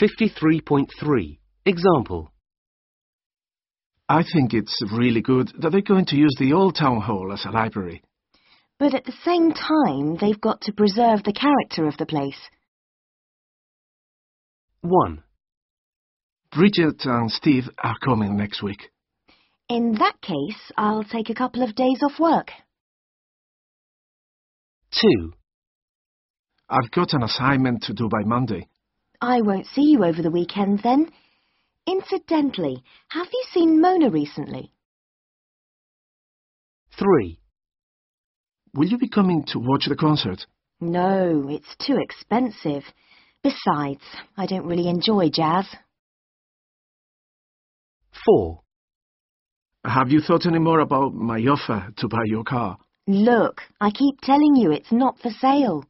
53.3. Example. I think it's really good that they're going to use the old town hall as a library. But at the same time, they've got to preserve the character of the place. 1. Bridget and Steve are coming next week. In that case, I'll take a couple of days off work. 2. I've got an assignment to do by Monday. I won't see you over the weekend then. Incidentally, have you seen Mona recently? 3. Will you be coming to watch the concert? No, it's too expensive. Besides, I don't really enjoy jazz. 4. Have you thought any more about my offer to buy your car? Look, I keep telling you it's not for sale.